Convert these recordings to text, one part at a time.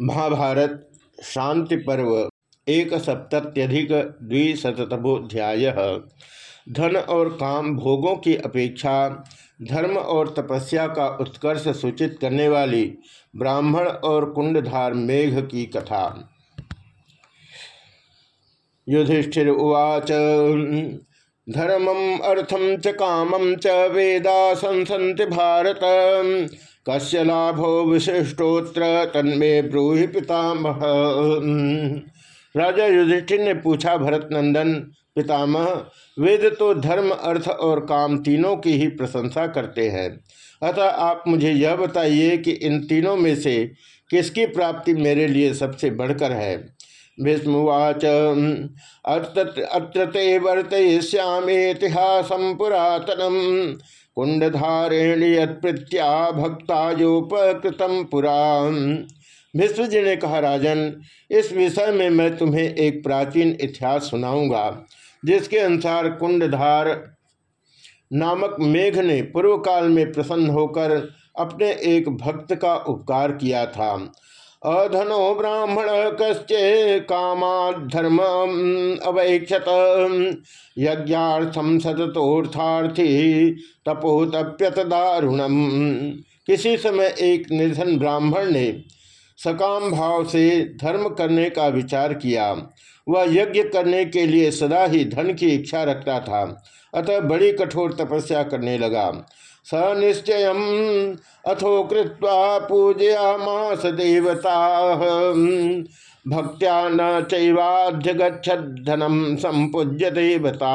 महाभारत, शांति पर्व एक सप्तत्यधिक द्विशतमोध्याय धन और काम भोगों की अपेक्षा, धर्म और तपस्या का उत्कर्ष सूचित करने वाली ब्राह्मण और कुंडधार मेघ की कथा। युधिष्ठिर उवाच, धर्मम, अर्थम च कामम च वेदा संसंति भारत। कस्य लाभो विशिष्टोत्र तन्मे ब्रूहि पितामह। राजा युधिष्ठिर ने पूछा भरत नंदन पितामह, वेद तो धर्म, अर्थ और काम तीनों की ही प्रशंसा करते हैं। अतः आप मुझे यह बताइए कि इन तीनों में से किसकी प्राप्ति मेरे लिए सबसे बढ़कर है? भीष्मवाच अत्र वर्तयिष्यामेतिहासं पुरातनम। कुंडधारेण यत्या भक्तायोपकृतम पुरा विश्व जी ने कहा, राजन, इस विषय में मैं तुम्हें एक प्राचीन इतिहास सुनाऊँगा, जिसके अनुसार कुंडधार नामक मेघ ने पूर्व काल में प्रसन्न होकर अपने एक भक्त का उपकार किया था। अधनो ब्राह्मण कश्चे कामाधर्म अवैक्षत। यज्ञार्थम सततोर्थार्थी तपोतप्यत दारुणम। किसी समय एक निर्धन ब्राह्मण ने सकाम भाव से धर्म करने का विचार किया। वह यज्ञ करने के लिए सदा ही धन की इच्छा रखता था। अतः बड़ी कठोर तपस्या करने लगा। स निश्चय अथो कृत्वा पूजयामास देवता। भक्त्या न चैवाध्य गच्छधनम संपूज्य देवता।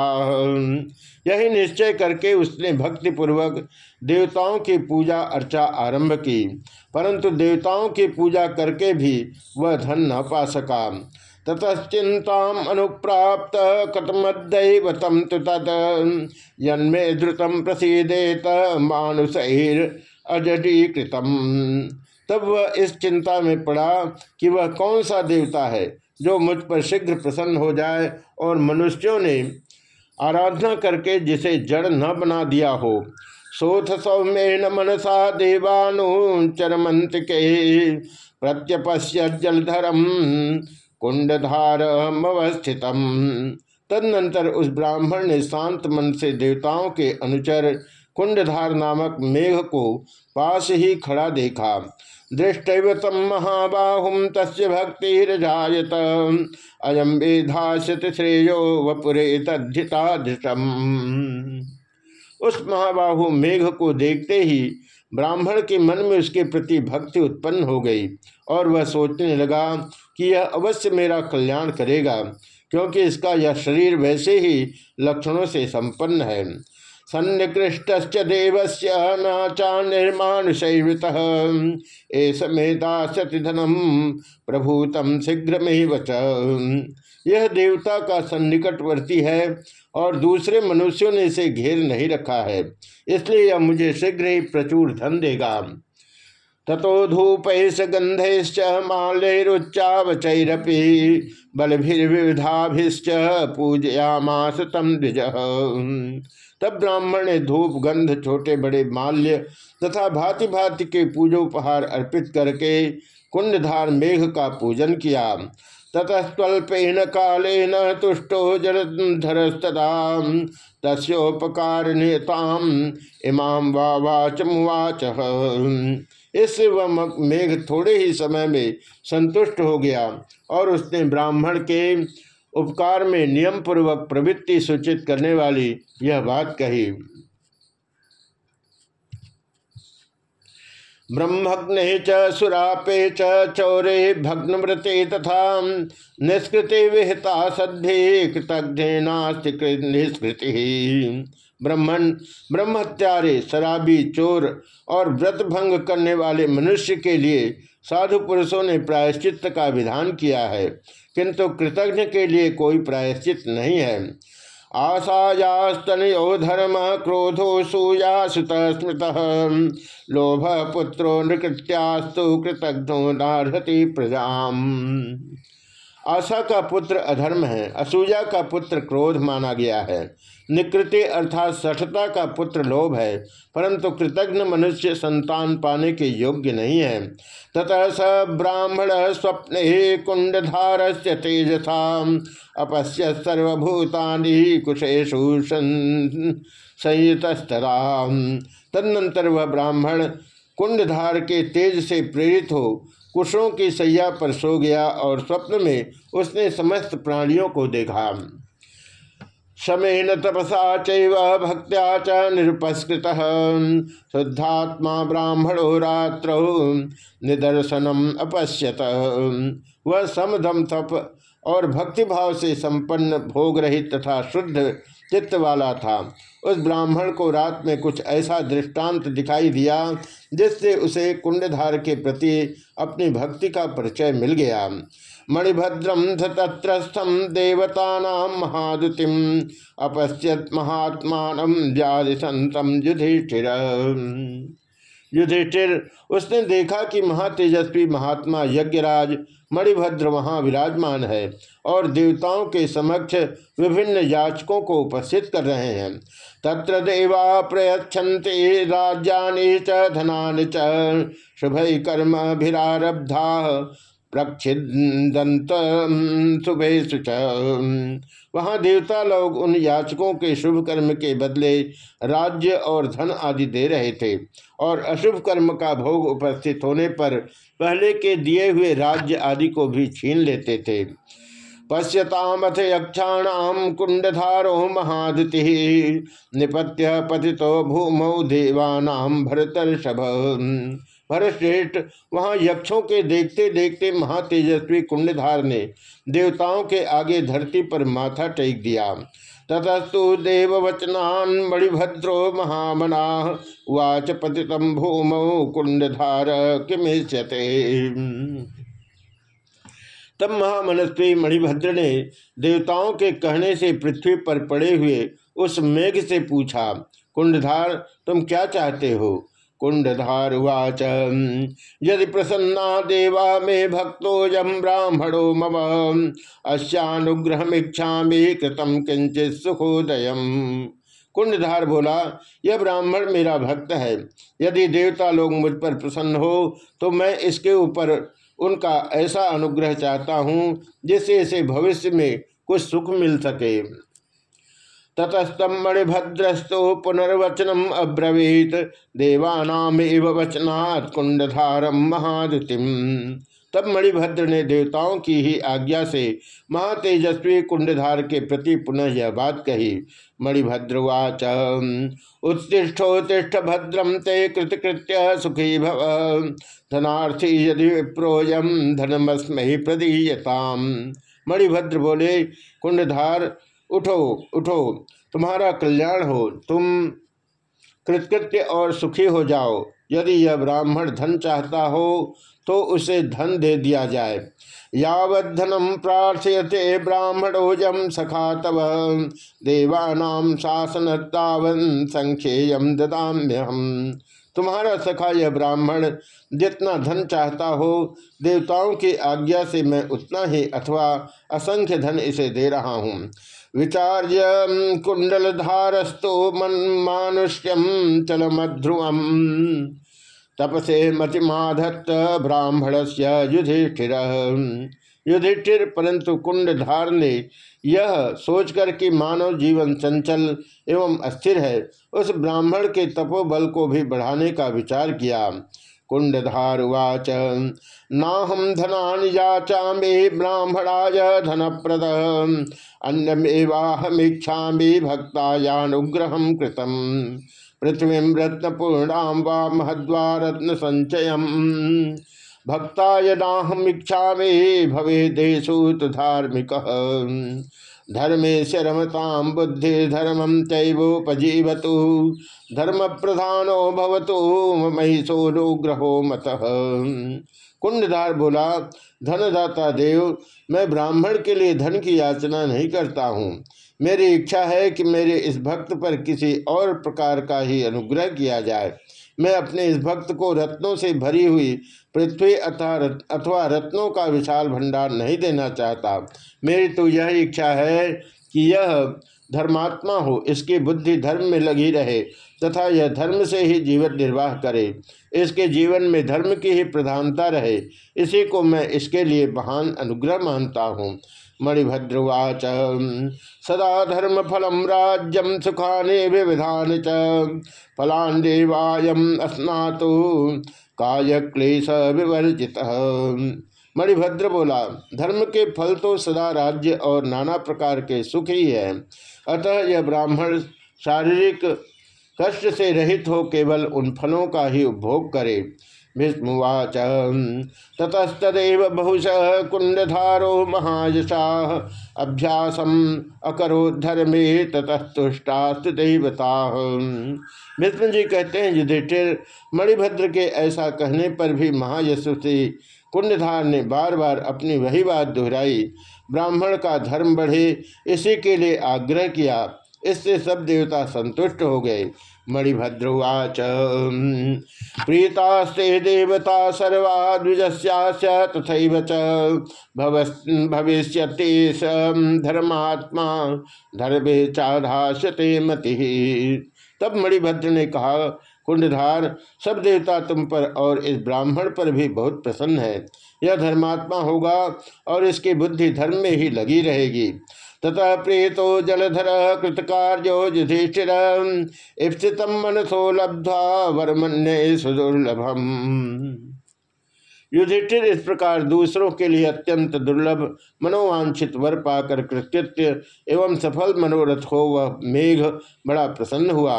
यही निश्चय करके उसने भक्तिपूर्वक देवताओं की पूजा अर्चा आरंभ की, परंतु देवताओं की पूजा करके भी वह धन न पा सका। ततश्चिंता अनुप्राप्त कतमदैव तम तो तद यन्मे धृतम प्रसीदेत मानुषर अजडीकृतम तब वह इस चिंता में पड़ा कि वह कौन सा देवता है जो मुझ पर शीघ्र प्रसन्न हो जाए और मनुष्यों ने आराधना करके जिसे जड़ न बना दिया हो। सोथ सौम्यन मनसा देवानु चरमंत के प्रत्यपश्य जलधरम। कुंडधारमवस्थित तदनंतर उस ब्राह्मण ने शांत मन से देवताओं के अनुचर कुंडधार नामक मेघ को पास ही खड़ा देखा। दृष्टव तम महाबाहुम तस् भक्तिरजात अयम वेधाशत श्रेयो वपुरे तद्धिताधितम उस महाबाहु मेघ को देखते ही ब्राह्मण के मन में उसके प्रति भक्ति उत्पन्न हो गई और वह सोचने लगा कि यह अवश्य मेरा कल्याण करेगा, क्योंकि इसका यह शरीर वैसे ही लक्षणों से संपन्न है। सन्निकृष्ट देवस्य नाचा निर्माण शैवत मेधा सतिधनम प्रभूतम शीघ्र में यह देवता का सन्निकटवर्ती है और दूसरे मनुष्यों ने इसे घेर नहीं रखा है, इसलिए यह मुझे शीघ्र ही प्रचुर धन देगा। ततो धूपैश गंधैश्च माल्यरुच्चावचरपी बलभिर्विधाभिश्च पूजयामास तम द्विज। तब ब्राह्मण ने धूप गंध छोटे बड़े माल्य तथा भांति भांति के पूजोपहार अर्पित करके कुंडधार मेघ का पूजन किया। ततस्वल्पेन कालेन तुष्टो जलधरस्तदा तस्ोपकार नेताम इमाम वाच मुवाच इससे वह मेघ थोड़े ही समय में संतुष्ट हो गया और उसने ब्राह्मण के उपकार में नियम पूर्वक प्रवृत्ति सूचित करने वाली यह बात कही। ब्रह्मग्ने च, सुरापे च, चौरे तथा निष्कृति विहिता सद्धि कृतज्ञ निष्कृति। ब्रह्मण ब्रह्मत्यारे शराबी, चोर और व्रत भंग करने वाले मनुष्य के लिए साधु पुरुषों ने प्रायश्चित का विधान किया है, किंतु कृतज्ञ के लिए कोई प्रायश्चित नहीं है। आशायास्तनो धर्म क्रोधो सूयासुत स्मृत लोभ पुत्रो नृकृत्यास्तु कृतज्ञो नारहति प्रजा आशा का पुत्र अधर्म है, असूया का पुत्र क्रोध माना गया है। निकृति अर्थात सठता का पुत्र लोभ है, परंतु कृतज्ञ मनुष्य संतान पाने के योग्य नहीं है। ततः स ब्राह्मण स्वप्न ही कुंडधार से तेजसा अपश्य सर्वभूतानि कुशेशु संयुतस्तरा तदनंतर वह ब्राह्मण कुंडधार के तेज से प्रेरित हो कुशों की सैया पर सो गया और स्वप्न में उसने समस्त प्राणियों को देखा। शमेन तपसा चैव भक्त्या च निरुपस्कृत। शुद्धात्मा ब्राह्मणो रात्रौ निदर्शनम अपश्यत। वह समधम तप और भक्तिभाव से संपन्न भोग रहित तथा शुद्ध चित्त वाला था। उस ब्राह्मण को रात में कुछ ऐसा दृष्टांत दिखाई दिया, जिससे उसे कुंडधार के प्रति अपनी भक्ति का परिचय मिल गया। मणिभद्रम तत्रस्थम देवता महादुतिम अपश्यत महात्मा व्याधि संतम युधिष्ठिर युधिष्ठिर। उसने देखा कि महातेजस्वी महात्मा यज्ञराज, मणिभद्र वहाँ विराजमान है और देवताओं के समक्ष विभिन्न याचकों को उपस्थित कर रहे हैं। तत्र देवा प्रयच्छन्ति, राज्यानि च धनानि च शुभ कर्मभिरारब्धा प्रक्षिदंत शुभेशु वहाँ देवता लोग उन याचकों के शुभ कर्म के बदले राज्य और धन आदि दे रहे थे और अशुभ कर्म का भोग उपस्थित होने पर पहले के दिए हुए राज्य आदि को भी छीन लेते थे। पश्यतामथ यक्षाणाम कुंडधारो महादुति निपत्य पतितो भूमौ देवानाम भरतर्षभ। भरतश्रेष्ठ वहाँ यक्षों के देखते देखते महातेजस्वी कुंडधार ने देवताओं के आगे धरती पर माथा टेक दिया। ततस्तु देववचनान मणिभद्रो महामना, वाच पतितम भूमौ कुंडधार किमिष्यते। तब महामनस्वी मणिभद्र ने देवताओं के कहने से पृथ्वी पर पड़े हुए उस मेघ से पूछा, कुंडधार, तुम क्या चाहते हो? कुंडधारुवाच यदि प्रसन्ना देवा मे भक्तो यम ब्राह्मणो मम अस्यानुग्रहमीक्षा कृतम किंचित सुखोदय कुंडधार बोला, यह ब्राह्मण मेरा भक्त है। यदि देवता लोग मुझ पर प्रसन्न हो तो मैं इसके ऊपर उनका ऐसा अनुग्रह चाहता हूँ, जिससे इसे भविष्य में कुछ सुख मिल सके। ततस्तम मणिभद्रस्तु पुनर्वचनम अब्रवीत। देवानामेव वचनात् कुंडधारम महादुतिम। तब मणिभद्र ने देवताओं की ही आज्ञा से महातेजस्वी कुंडधार के प्रति पुनः यह बात कही। मणिभद्रवाच उत्तिष्ठोत्तिष्ठ भद्रम ते कृतकृत्य सुखी भव। धनार्थी यदि विप्रोयम धनमस्मि प्रदीयताम। मणिभद्र बोले कुंडधार उठो उठो, तुम्हारा कल्याण हो, तुम कृतकृत्य और सुखी हो जाओ। यदि यह ब्राह्मण धन चाहता हो तो उसे धन दे दिया जाए। यावधनम प्रार्थयते ब्राह्मणोजम सखा तव। देवानाम शासन तावन संख्येयम ददाम्यहम तुम्हारा सखा यह ब्राह्मण जितना धन चाहता हो, देवताओं की आज्ञा से मैं उतना ही अथवा असंख्य धन इसे दे रहा हूँ। विचार्य कुंडलधारस्तु मनुष्यम चलमध्रुवम। तपसे मतिमाधत्त ब्राह्मण से युधिष्ठिर। युधिष्ठिर, परंतु कुंडधार ने यह सोचकर कि मानव जीवन चंचल एवं अस्थिर है, उस ब्राह्मण के तपोबल को भी बढ़ाने का विचार किया। कुंडधारुवाच नाहम धनान याचा मे ब्राह्मणाय धनप्रद। अन्यमेवाहमीक्षा भक्तायानुग्रह कृतम। पृथ्वी रत्नपूर्णाम वा महद्वा रत्न संचय भक्ताय मे भवे धार्मिक धर्मे बुद्धि धर्मम तैवोपजीवतु धर्म प्रधानो भवतु महिषोनुग्रहो मत। कुंडधार बोला, धनदाता देव, मैं ब्राह्मण के लिए धन की याचना नहीं करता हूँ। मेरी इच्छा है कि मेरे इस भक्त पर किसी और प्रकार का ही अनुग्रह किया जाए। मैं अपने इस भक्त को रत्नों से भरी हुई पृथ्वी अथवा रत्नों का विशाल भंडार नहीं देना चाहता। मेरी तो यह इच्छा है कि यह धर्मात्मा हो, इसकी बुद्धि धर्म में लगी रहे, तथा यह धर्म से ही जीवन निर्वाह करे। इसके जीवन में धर्म की ही प्रधानता रहे। इसी को मैं इसके लिए महान अनुग्रह मानता हूँ। मणिभद्रवाच सदा धर्म फलम राज्यम सुखाने विविधान च। फलान देवायम स्नातु काय क्लेश विवर्जित। मणिभद्र बोला, धर्म के फल तो सदा राज्य और नाना प्रकार के सुख ही है। अतः यह ब्राह्मण शारीरिक कष्ट से रहित हो केवल उन फलों का ही उपभोग करे। भीष्मवाच ततस्तव बहुश कुंडधारो महायशा, अभ्यासम अकरो धर्मे ततस्तुष्टास्तु देवता। भीष्म जी कहते हैं, युधिष्ठिर, मणिभद्र के ऐसा कहने पर भी महायशस्वी कुंडधार ने बार बार अपनी वही बात दोहराई, ब्राह्मण का धर्म बढ़े, इसी के लिए आग्रह किया। इससे सब देवता संतुष्ट हो गए। मणिभद्रवाच प्रीतास्ते देवता सर्वा द्विजस्या तथा भविष्य धर्मात्मा। धर्मे चाधाशते मति। तब मणिभद्र ने कहा कुंडधार, सब देवता तुम पर और इस ब्राह्मण पर भी बहुत प्रसन्न है। यह धर्मात्मा होगा और इसकी बुद्धि धर्म में ही लगी रहेगी। ततः प्रेतो जलधर कृतकार्यो युधिष्ठिर इप्सित मनसो लब्ध्वा वरमन्य सुदुर्लभम। युधिष्ठिर इस प्रकार दूसरों के लिए अत्यंत दुर्लभ, मनोवांछित वर पाकर कृत्यत्य एवं सफल मनोरथ हो वह मेघ बड़ा प्रसन्न हुआ।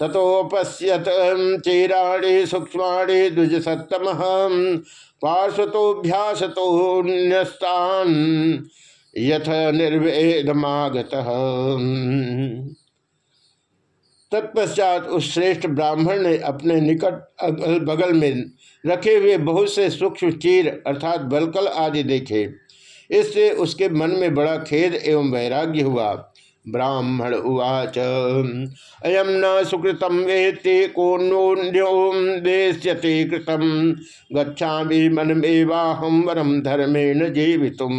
तथोपश्यत चीराणी सूक्ष्माणी द्विज सत्तम पार्श्वतोभ्यासतो यथ निर्वेदमागत। तत्पश्चात उस श्रेष्ठ ब्राह्मण ने अपने निकट अगल बगल में रखे हुए बहुत से सूक्ष्म चीर अर्थात बलकल आदि देखे। इससे उसके मन में बड़ा खेद एवं वैराग्य हुआ। ब्राह्मण उवाच। अयम न सुकृत वेत्ति को नोन्योदेश्यते कृतम गच्छा मन मेवाहम वरम धर्मेण जीवितुम।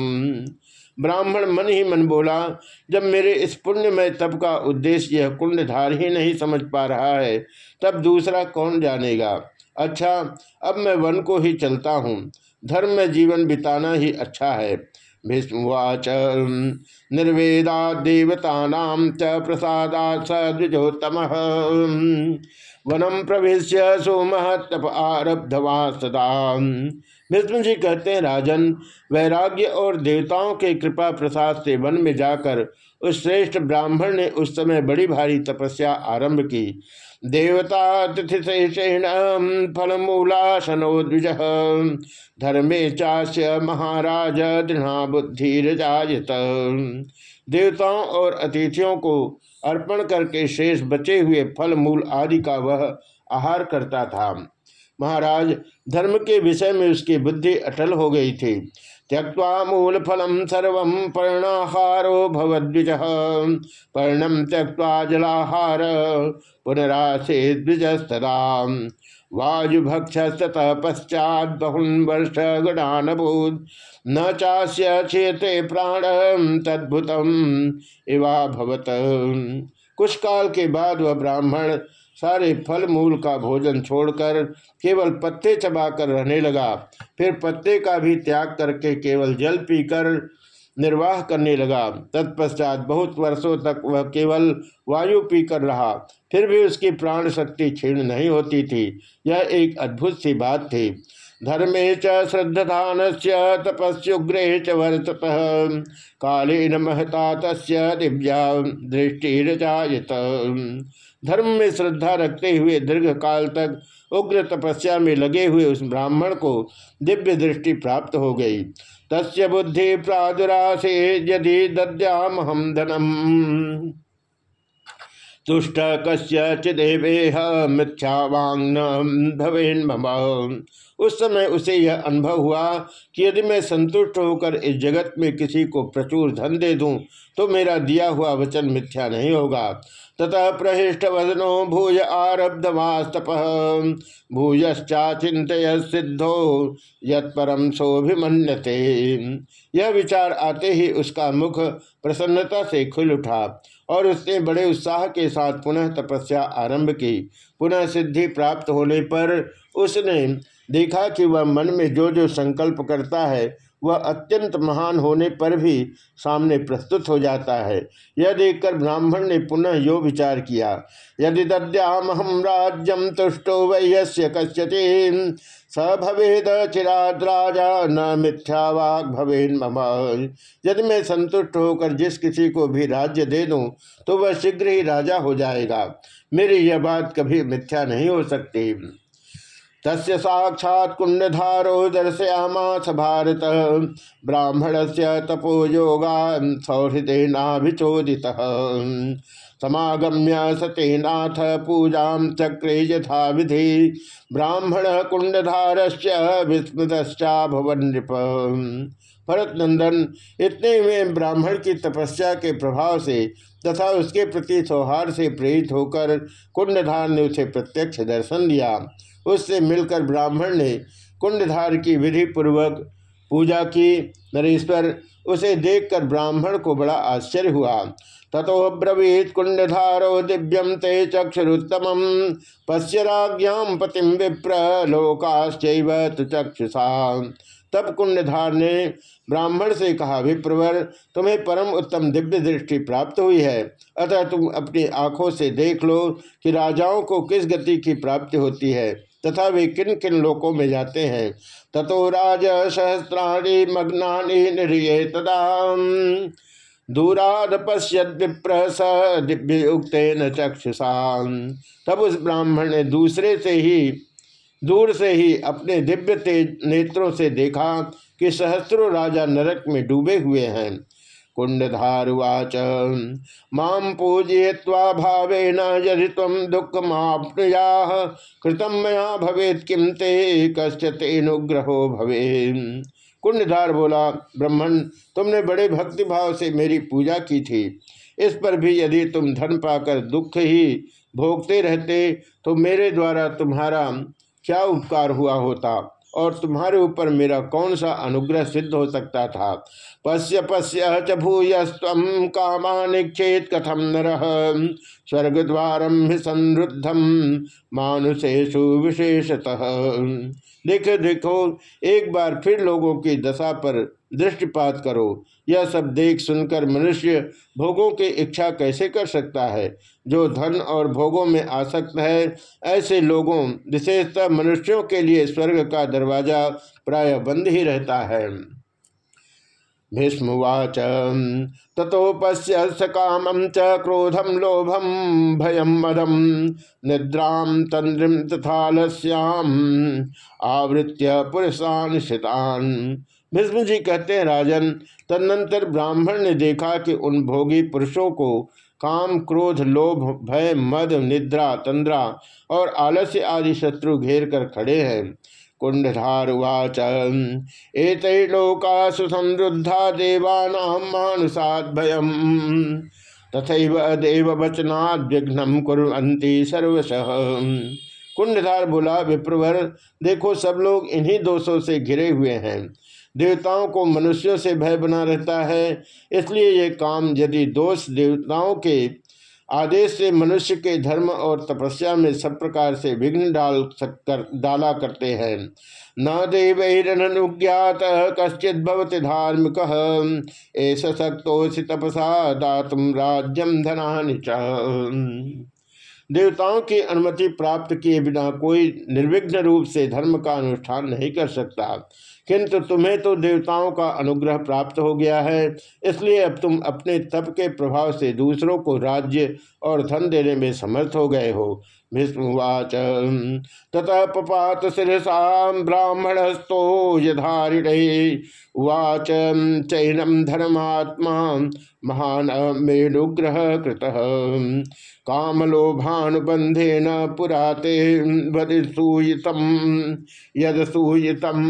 ब्राह्मण मन ही मन बोला, जब मेरे इस पुण्य में तब का उद्देश्य यह कुंडधार ही नहीं समझ पा रहा है, तब दूसरा कौन जानेगा? अच्छा अब मैं वन को ही चलता हूँ। धर्म में जीवन बिताना ही अच्छा है। भीष्मवाच निर्वेदा देवता च प्रसादा स द्विजोत्तम। वनम प्रवेश सोमहतप आरब्धवा सदा। विष्णु जी कहते हैं, राजन, वैराग्य और देवताओं के कृपा प्रसाद से वन में जाकर उस श्रेष्ठ ब्राह्मण ने उस समय बड़ी भारी तपस्या आरंभ की। देवता तिथिशेषेण फलमूलासनो द्विज धर्मे चास्य महाराज दृढ़ा बुद्धिजात देवताओं और अतिथियों को अर्पण करके शेष बचे हुए फल मूल आदि का वह आहार करता था। महाराज, धर्म के विषय में उसकी बुद्धि अटल हो गई थी। त्यक्वा मूल फलम सर्व पर्णाहारो भवद्विज। पर्णम त्यक्वा जलाहार पुनरासे द्विजस्तदा। वायुभक्षस्तः पश्चात बहुन वर्ष गणानभूत न चास्य क्षेत्रे प्राण तद्भुतम इवा भवत। कुछ काल के बाद वह ब्राह्मण सारे फल मूल का भोजन छोड़कर केवल पत्ते चबाकर रहने लगा। फिर पत्ते का भी त्याग करके केवल जल पीकर निर्वाह करने लगा। तत्पश्चात बहुत वर्षों तक वह केवल वायु पीकर रहा। फिर भी उसकी प्राण शक्ति क्षीण नहीं होती थी। यह एक अद्भुत सी बात थी। धर्मे च श्रद्धान से तपस्युग्रे च वर्तत। कालीन महता तस् दिव्या दृष्टिजात धर्म में श्रद्धा रखते हुए दीर्घ काल तक उग्र तपस्या में लगे हुए उस ब्राह्मण को दिव्य दृष्टि प्राप्त हो गई। तस्य बुद्धि प्रादुरासे यदि दद्याम हम धनम। तुष्ट कस्य चिदेवेह मिथ्यावांग भवेन उस समय उसे यह अनुभव हुआ कि यदि मैं संतुष्ट होकर इस जगत में किसी को प्रचुर धन दे दूँ तो मेरा दिया हुआ वचन मिथ्या नहीं होगा। ततः प्रहिष्ट वजनो भूय आरब्धवास्तप भूयश्चा चिंत सिद्धो यत्परम सोभिमन्यते यह विचार आते ही उसका मुख प्रसन्नता से खुल उठा। और उसने बड़े उत्साह के साथ पुनः तपस्या आरंभ की। पुनः सिद्धि प्राप्त होने पर उसने देखा कि वह मन में जो जो संकल्प करता है, वह अत्यंत महान होने पर भी सामने प्रस्तुत हो जाता है। यह देखकर ब्राह्मण ने पुनः यो विचार किया, यदि दद्याम हम राज्यम तुष्टो वह्य कश्यति स भवेद चिराद राजा न मिथ्या वाग भवेन मम। यदि मैं संतुष्ट होकर जिस किसी को भी राज्य दे दूँ तो वह शीघ्र ही राजा हो जाएगा। मेरी यह बात कभी मिथ्या नहीं हो सकती। तस्य साक्षात कुंडधारो दर्शयामास भारत। ब्राह्मण से तपोयोगा सौहृदेनाभिचोदित समागम्य सतेनाथ पूजा चक्रे यथा विधि। ब्राह्मण कुंडधार विस्मृतश्चा नृप। भरत नंदन इतने में ब्राह्मण की तपस्या के प्रभाव से तथा उसके प्रति सौहार्द से प्रेरित होकर कुंडधार ने उसे प्रत्यक्ष दर्शन दिया। उससे मिलकर ब्राह्मण ने कुंडधार की विधि पूर्वक पूजा की। नरेश्वर उसे देखकर ब्राह्मण को बड़ा आश्चर्य हुआ। तथो ब्रवीत कुंडधारो दिव्यम ते चक्षुरुत्तम पश्य राज्ञाम पतिम विप्र लोकाश्च चक्षुषा तब कुंडधार ने ब्राह्मण से कहा, विप्रवर, तुम्हें परम उत्तम दिव्य दृष्टि प्राप्त हुई है। अतः तुम अपनी आँखों से देख लो कि राजाओं को किस गति की प्राप्ति होती है, तथा वे किन किन लोकों में जाते हैं। ततो राज सहस्राणी मग्नानी निर्ये तदा। दूराद पश्यत विप्र स दिव्य चक्षुषा तब उस ब्राह्मण ने दूसरे से ही, दूर से ही अपने दिव्य तेज नेत्रों से देखा कि सहस्रो राजा नरक में डूबे हुए हैं। कुंडधारुवाच माम पूजय्वा भावेन यदि तम दुख मापनुया कृतम मया भवेत किम ते कश्चतेनुग्रहो भवे कुंडधार बोला, ब्राह्मण, तुमने बड़े भक्तिभाव से मेरी पूजा की थी। इस पर भी यदि तुम धन पाकर दुख ही भोगते रहते तो मेरे द्वारा तुम्हारा क्या उपकार हुआ होता? और तुम्हारे ऊपर मेरा कौन सा अनुग्रह सिद्ध हो सकता था? पश्य पश्य च भूयस्व कामानिक्षेत कथम नर? स्वर्ग द्वार संरुद्धम मानुषेशु विशेषतः। देखो देखो, एक बार फिर लोगों की दशा पर दृष्टिपात करो। यह सब देख सुनकर मनुष्य भोगों की इच्छा कैसे कर सकता है? जो धन और भोगों में आसक्त है, ऐसे लोगों, विशेषतः मनुष्यों के लिए स्वर्ग का दरवाज़ा प्राय बंद ही रहता है। भीष्मवाच तथोपश्य सकामं च क्रोधम लोभम भयम मदम निद्रां तंद्रिम तथालस्याम आवृत्य पुरुषान शितान। भीष्म जी कहते हैं, राजन, तदनंतर ब्राह्मण ने देखा कि उन भोगी पुरुषों को काम, क्रोध, लोभ, भय, मद, निद्रा, तंद्रा और आलस्य आदि शत्रु घेर कर खड़े हैं। कुंडधार उवाच एतैलोका सुसमृद्धा देवानाम मानुषाद भयम। तथा देव वचनाद विघ्न कुरंती सर्वश। कुंडधार बोला, विप्रवर, देखो सब लोग इन्हीं दोषों से घिरे हुए हैं। देवताओं को मनुष्यों से भय बना रहता है। इसलिए ये काम यदि दोष देवताओं के आदेश से मनुष्य के धर्म और तपस्या में सब प्रकार से विघ्न डाल कर, डाला करते हैं। न देवैरनुज्ञात कश्चित भवति धार्मिक ऐसा शक्तोषि तपसा दातुम राज्यम धना देवताओं की अनुमति प्राप्त किए बिना कोई निर्विघ्न रूप से धर्म का अनुष्ठान नहीं कर सकता। किंतु तुम्हें तो देवताओं का अनुग्रह प्राप्त हो गया है। इसलिए अब तुम अपने तप के प्रभाव से दूसरों को राज्य और धन देने में समर्थ हो गए हो। भीष्मवाच ततः पपात शिरसा ब्राह्मणस्तो यधारिणे उवाच चैनम धर्मात्मा महान मेनुग्रह कृत कामलोभानुबंधेन पुराते वदिसूयितम यदसूयितम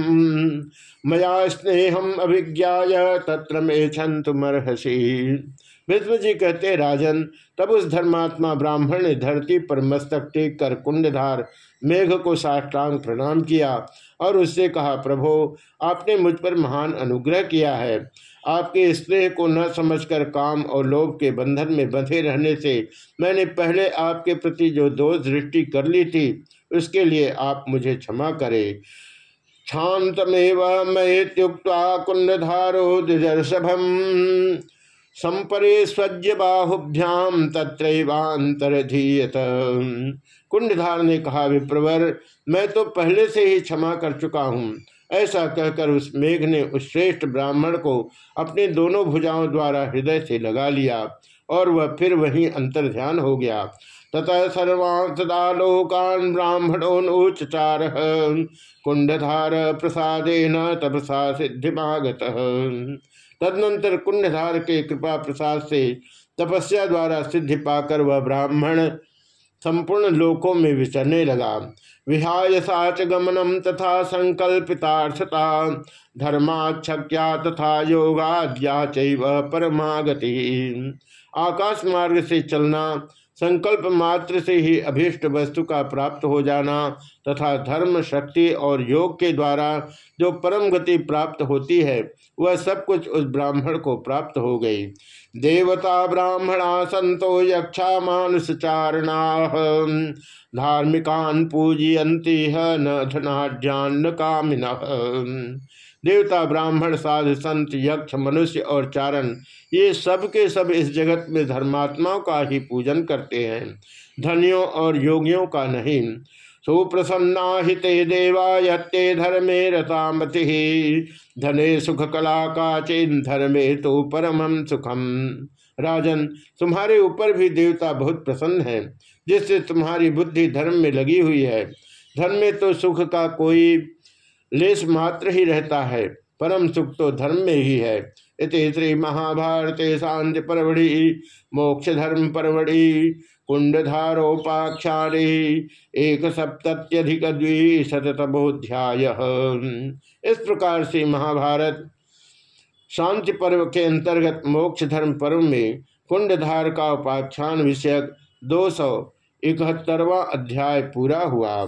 मया स्नेहम अभिज्ञा तत्र मे छंतुमर्हसी विष्णु जी कहते, राजन, तब उस धर्मात्मा ब्राह्मण ने धरती पर मस्तक टेक कर कुंडधार मेघ को साष्टांग प्रणाम किया और उससे कहा, प्रभो, आपने मुझ पर महान अनुग्रह किया है। आपके स्नेह को न समझकर काम और लोभ के बंधन में बंधे रहने से मैंने पहले आपके प्रति जो दोष दृष्टि कर ली थी, उसके लिए आप मुझे क्षमा करें। शांतमेव मयेत्युक्ता कुंडधारो दिदर्शभम संपरे स्वज्य बाहुभ्याम तत्रैवांतरधीयत कुंडधार ने कहा, विप्रवर, मैं तो पहले से ही क्षमा कर चुका हूँ। ऐसा कहकर उस मेघ ने उस श्रेष्ठ ब्राह्मण को अपने दोनों भुजाओं द्वारा हृदय से लगा लिया और वह फिर वहीं अंतर ध्यान हो गया। ततः सर्वान् लोकान् ब्राह्मणोन्चार कुंडधार प्रसादेन तपसा सिद्धिमागत। तदनंतर कुंडधार के कृपा प्रसाद से तपस्या द्वारा सिद्धि पाकर वह ब्राह्मण संपूर्ण लोकों में विचरने लगा। विहाय साच गमनम तथा संकल्पितार्थता धर्माक्षक्या तथा योगाद्या परमागति। आकाश मार्ग से चलना संकल्प मात्र से ही अभीष्ट वस्तु का प्राप्त हो जाना तथा धर्म, शक्ति और योग के द्वारा जो परम गति प्राप्त होती है, वह सब कुछ उस ब्राह्मण को प्राप्त हो गई। देवता ब्राह्मणा संतो यक्षा मानुष चारणा, धार्मिकान पूजयंती न धनाढ़ कामिन। देवता ब्राह्मण साधु संत, यक्ष, मनुष्य और चारण, ये सब के सब इस जगत में धर्मात्माओं का ही पूजन करते हैं। धनियों और योगियों का नहीं। सुप्रसन्ना हिते देवा ये धर्मे रतामति। धने सुख कला का चिन्ह धर्मे तो परम सुखम। राजन, तुम्हारे ऊपर भी देवता बहुत प्रसन्न है, जिससे तुम्हारी बुद्धि धर्म में लगी हुई है। धर्म में तो सुख का कोई लेस मात्र ही रहता है, परम सुख तो धर्म में ही है। इति श्री महाभारत शांति परवड़ी, मोक्ष धर्म परवड़ी कुंडधारोपाख्यारे एक सप्तत्यधिक द्विशतमोध्याय इस प्रकार से महाभारत शांति पर्व के अंतर्गत मोक्ष धर्म पर्व में कुंडधार का उपाख्यान विषयक दो सौ इकहत्तरवा अध्याय पूरा हुआ।